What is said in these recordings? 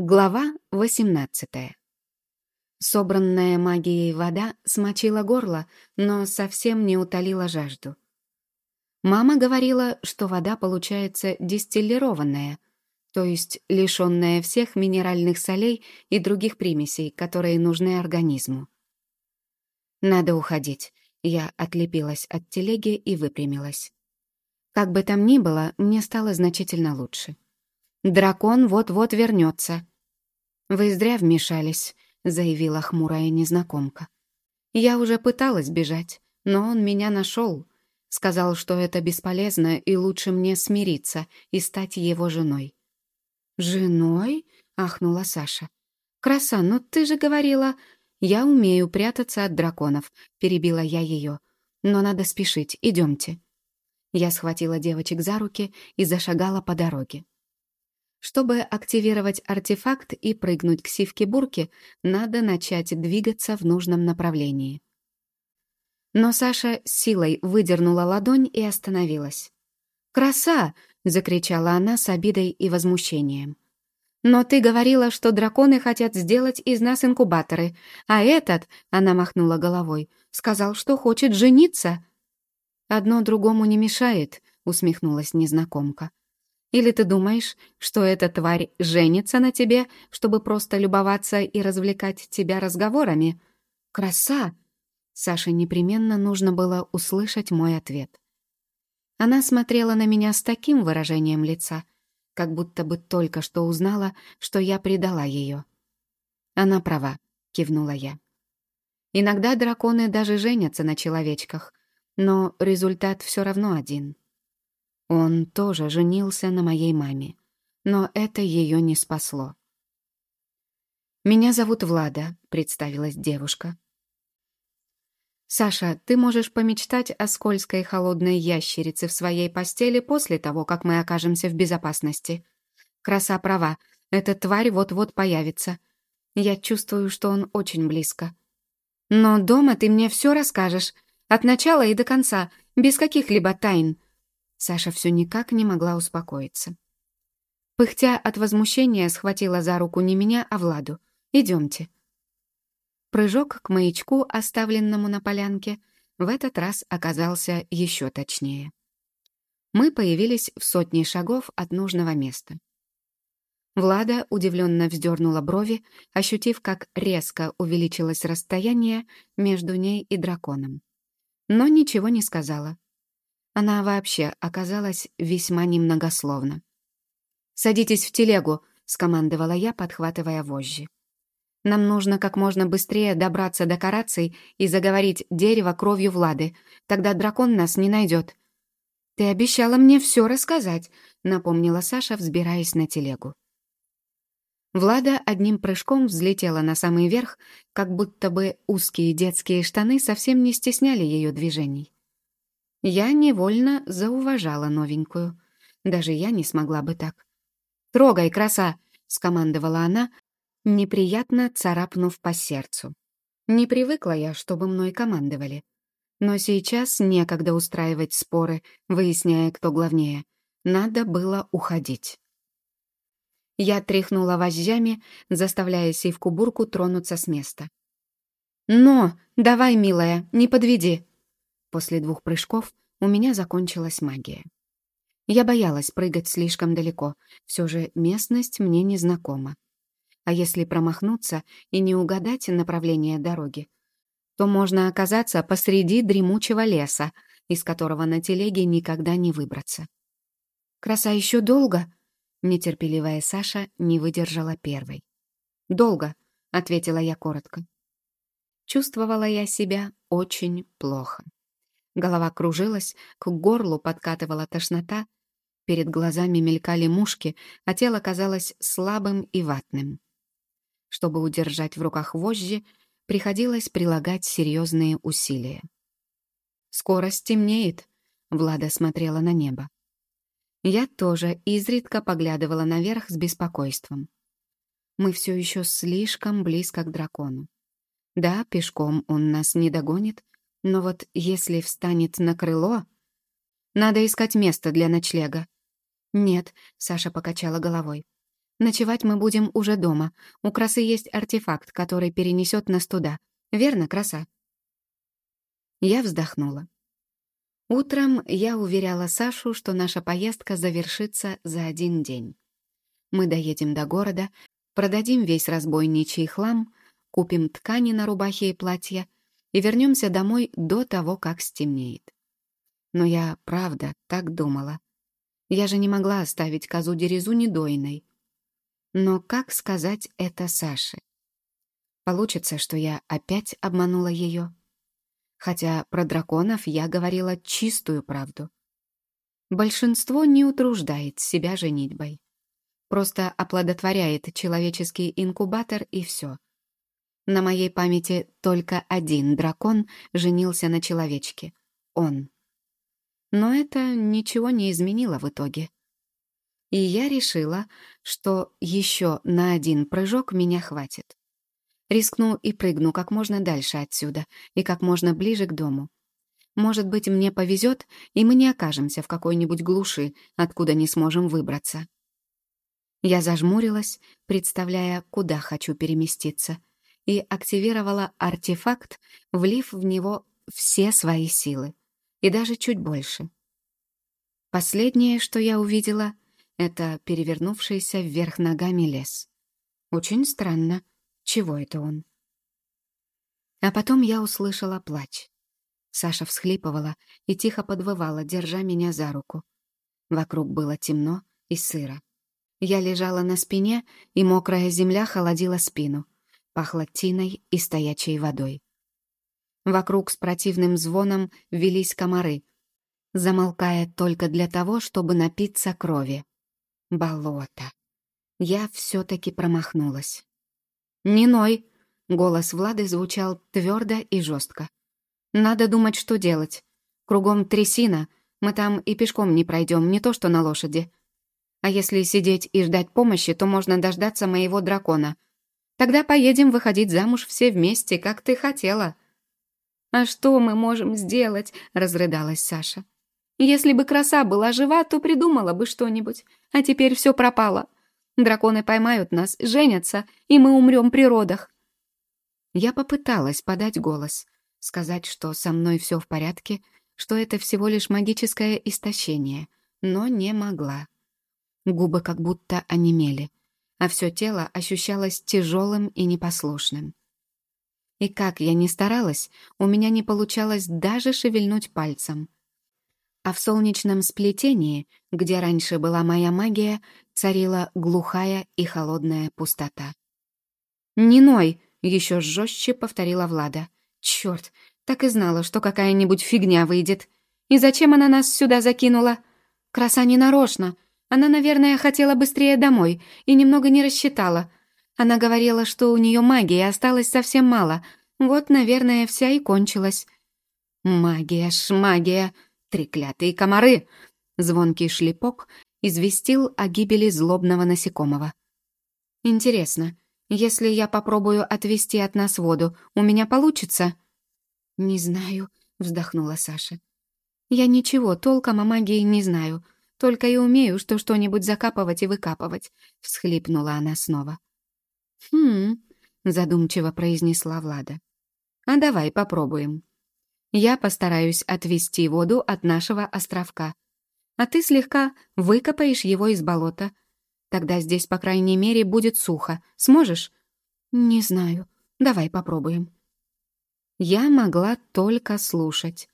Глава 18 Собранная магией вода смочила горло, но совсем не утолила жажду. Мама говорила, что вода получается дистиллированная, то есть лишенная всех минеральных солей и других примесей, которые нужны организму. «Надо уходить», — я отлепилась от телеги и выпрямилась. Как бы там ни было, мне стало значительно лучше. Дракон вот-вот вернется. «Вы зря вмешались», — заявила хмурая незнакомка. «Я уже пыталась бежать, но он меня нашел. Сказал, что это бесполезно, и лучше мне смириться и стать его женой». «Женой?» — ахнула Саша. «Краса, ну ты же говорила...» «Я умею прятаться от драконов», — перебила я ее. «Но надо спешить, идемте». Я схватила девочек за руки и зашагала по дороге. Чтобы активировать артефакт и прыгнуть к сивке-бурке, надо начать двигаться в нужном направлении. Но Саша силой выдернула ладонь и остановилась. «Краса!» — закричала она с обидой и возмущением. «Но ты говорила, что драконы хотят сделать из нас инкубаторы, а этот, — она махнула головой, — сказал, что хочет жениться». «Одно другому не мешает», — усмехнулась незнакомка. Или ты думаешь, что эта тварь женится на тебе, чтобы просто любоваться и развлекать тебя разговорами? Краса!» Саше непременно нужно было услышать мой ответ. Она смотрела на меня с таким выражением лица, как будто бы только что узнала, что я предала ее. «Она права», — кивнула я. «Иногда драконы даже женятся на человечках, но результат все равно один — он тоже женился на моей маме, но это ее не спасло. «Меня зовут Влада», — представилась девушка. «Саша, ты можешь помечтать о скользкой холодной ящерице в своей постели после того, как мы окажемся в безопасности. Краса права, эта тварь вот-вот появится. Я чувствую, что он очень близко. Но дома ты мне все расскажешь, от начала и до конца, без каких-либо тайн», Саша все никак не могла успокоиться. Пыхтя от возмущения схватила за руку не меня, а Владу. «Идемте». Прыжок к маячку, оставленному на полянке, в этот раз оказался еще точнее. Мы появились в сотне шагов от нужного места. Влада удивленно вздернула брови, ощутив, как резко увеличилось расстояние между ней и драконом. Но ничего не сказала. Она вообще оказалась весьма немногословна. «Садитесь в телегу», — скомандовала я, подхватывая вожжи. «Нам нужно как можно быстрее добраться до караций и заговорить дерево кровью Влады. Тогда дракон нас не найдет». «Ты обещала мне все рассказать», — напомнила Саша, взбираясь на телегу. Влада одним прыжком взлетела на самый верх, как будто бы узкие детские штаны совсем не стесняли ее движений. Я невольно зауважала новенькую. Даже я не смогла бы так. «Трогай, краса!» — скомандовала она, неприятно царапнув по сердцу. Не привыкла я, чтобы мной командовали. Но сейчас некогда устраивать споры, выясняя, кто главнее. Надо было уходить. Я тряхнула вожжами, заставляя сивку-бурку тронуться с места. «Но! Давай, милая, не подведи!» После двух прыжков у меня закончилась магия. Я боялась прыгать слишком далеко, все же местность мне незнакома. А если промахнуться и не угадать направление дороги, то можно оказаться посреди дремучего леса, из которого на телеге никогда не выбраться. «Краса еще долго?» Нетерпеливая Саша не выдержала первой. «Долго», — ответила я коротко. Чувствовала я себя очень плохо. Голова кружилась, к горлу подкатывала тошнота, перед глазами мелькали мушки, а тело казалось слабым и ватным. Чтобы удержать в руках вожжи, приходилось прилагать серьезные усилия. «Скоро стемнеет», — Влада смотрела на небо. Я тоже изредка поглядывала наверх с беспокойством. Мы все еще слишком близко к дракону. Да, пешком он нас не догонит, но вот если встанет на крыло... Надо искать место для ночлега. Нет, Саша покачала головой. Ночевать мы будем уже дома. У красы есть артефакт, который перенесет нас туда. Верно, краса?» Я вздохнула. Утром я уверяла Сашу, что наша поездка завершится за один день. Мы доедем до города, продадим весь разбойничий хлам, купим ткани на рубахи и платья и вернемся домой до того, как стемнеет. Но я, правда, так думала. Я же не могла оставить козу Дерезу недойной. Но как сказать это Саше? Получится, что я опять обманула ее? Хотя про драконов я говорила чистую правду. Большинство не утруждает себя женитьбой. Просто оплодотворяет человеческий инкубатор и все. На моей памяти только один дракон женился на человечке. Он. Но это ничего не изменило в итоге. И я решила, что еще на один прыжок меня хватит. Рискну и прыгну как можно дальше отсюда и как можно ближе к дому. Может быть, мне повезет, и мы не окажемся в какой-нибудь глуши, откуда не сможем выбраться. Я зажмурилась, представляя, куда хочу переместиться, и активировала артефакт, влив в него все свои силы, и даже чуть больше. Последнее, что я увидела, это перевернувшийся вверх ногами лес. Очень странно, чего это он? А потом я услышала плач. Саша всхлипывала и тихо подвывала, держа меня за руку. Вокруг было темно и сыро. Я лежала на спине, и мокрая земля холодила спину. Пахло тиной и стоячей водой. Вокруг с противным звоном велись комары, замолкая только для того, чтобы напиться крови. Болото. Я все-таки промахнулась. «Не ной!» — голос Влады звучал твердо и жестко. «Надо думать, что делать. Кругом трясина, мы там и пешком не пройдем, не то что на лошади. А если сидеть и ждать помощи, то можно дождаться моего дракона. Тогда поедем выходить замуж все вместе, как ты хотела». «А что мы можем сделать?» — разрыдалась Саша. «Если бы краса была жива, то придумала бы что-нибудь. А теперь все пропало. Драконы поймают нас, женятся, и мы умрем при родах. Я попыталась подать голос, сказать, что со мной все в порядке, что это всего лишь магическое истощение, но не могла. Губы как будто онемели, а все тело ощущалось тяжелым и непослушным. И как я ни старалась, у меня не получалось даже шевельнуть пальцем. А в солнечном сплетении, где раньше была моя магия, царила глухая и холодная пустота. «Не ной!» — еще жестче повторила Влада. «Черт, так и знала, что какая-нибудь фигня выйдет. И зачем она нас сюда закинула? Краса не нарочно. Она, наверное, хотела быстрее домой и немного не рассчитала. Она говорила, что у нее магии осталось совсем мало. Вот, наверное, вся и кончилась». «Магия, шмагия, треклятые комары!» Звонкий шлепок известил о гибели злобного насекомого. «Интересно, если я попробую отвести от нас воду, у меня получится?» «Не знаю», — вздохнула Саша. «Я ничего толком о магии не знаю, только и умею, что что-нибудь закапывать и выкапывать», — всхлипнула она снова. «Хм», — задумчиво произнесла Влада. «А давай попробуем. Я постараюсь отвести воду от нашего островка а ты слегка выкопаешь его из болота. Тогда здесь, по крайней мере, будет сухо. Сможешь? Не знаю. Давай попробуем. Я могла только слушать.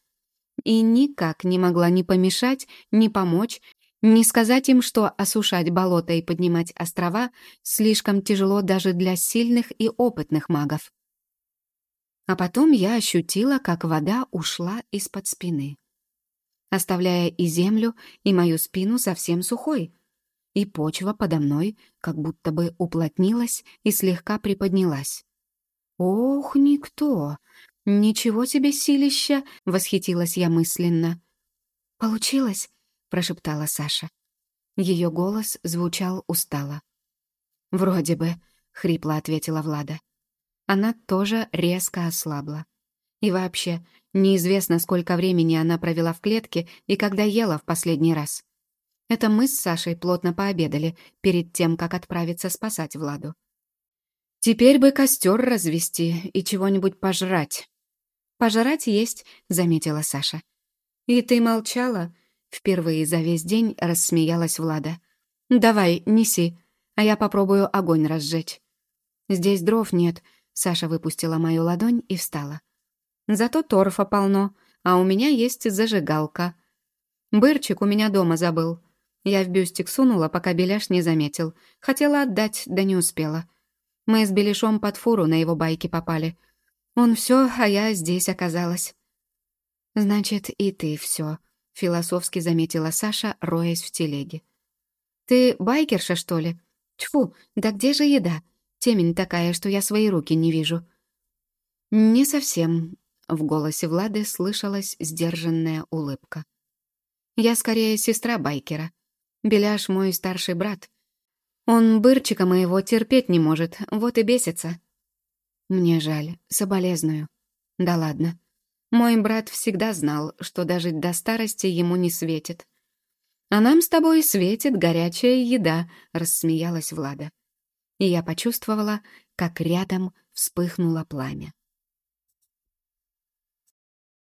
И никак не могла ни помешать, ни помочь, ни сказать им, что осушать болото и поднимать острова слишком тяжело даже для сильных и опытных магов. А потом я ощутила, как вода ушла из-под спины оставляя и землю, и мою спину совсем сухой. И почва подо мной как будто бы уплотнилась и слегка приподнялась. «Ох, никто! Ничего себе силища!» — восхитилась я мысленно. «Получилось?» — прошептала Саша. Ее голос звучал устало. «Вроде бы», — хрипло ответила Влада. Она тоже резко ослабла. И вообще, Неизвестно, сколько времени она провела в клетке и когда ела в последний раз. Это мы с Сашей плотно пообедали перед тем, как отправиться спасать Владу. Теперь бы костер развести и чего-нибудь пожрать. «Пожрать есть», — заметила Саша. «И ты молчала?» — впервые за весь день рассмеялась Влада. «Давай, неси, а я попробую огонь разжечь». «Здесь дров нет», — Саша выпустила мою ладонь и встала. «Зато торфа полно, а у меня есть зажигалка. Бырчик у меня дома забыл. Я в бюстик сунула, пока Беляш не заметил. Хотела отдать, да не успела. Мы с Беляшом под фуру на его байке попали. Он все, а я здесь оказалась. «Значит, и ты все», — философски заметила Саша, роясь в телеге. «Ты байкерша, что ли? Тьфу, да где же еда? Темень такая, что я свои руки не вижу». «Не совсем», — в голосе Влады слышалась сдержанная улыбка. «Я скорее сестра байкера. Беляш мой старший брат. Он бырчика моего терпеть не может, вот и бесится. Мне жаль, соболезную. Да ладно. Мой брат всегда знал, что дожить до старости ему не светит. А нам с тобой светит горячая еда, рассмеялась Влада. И я почувствовала, как рядом вспыхнуло пламя.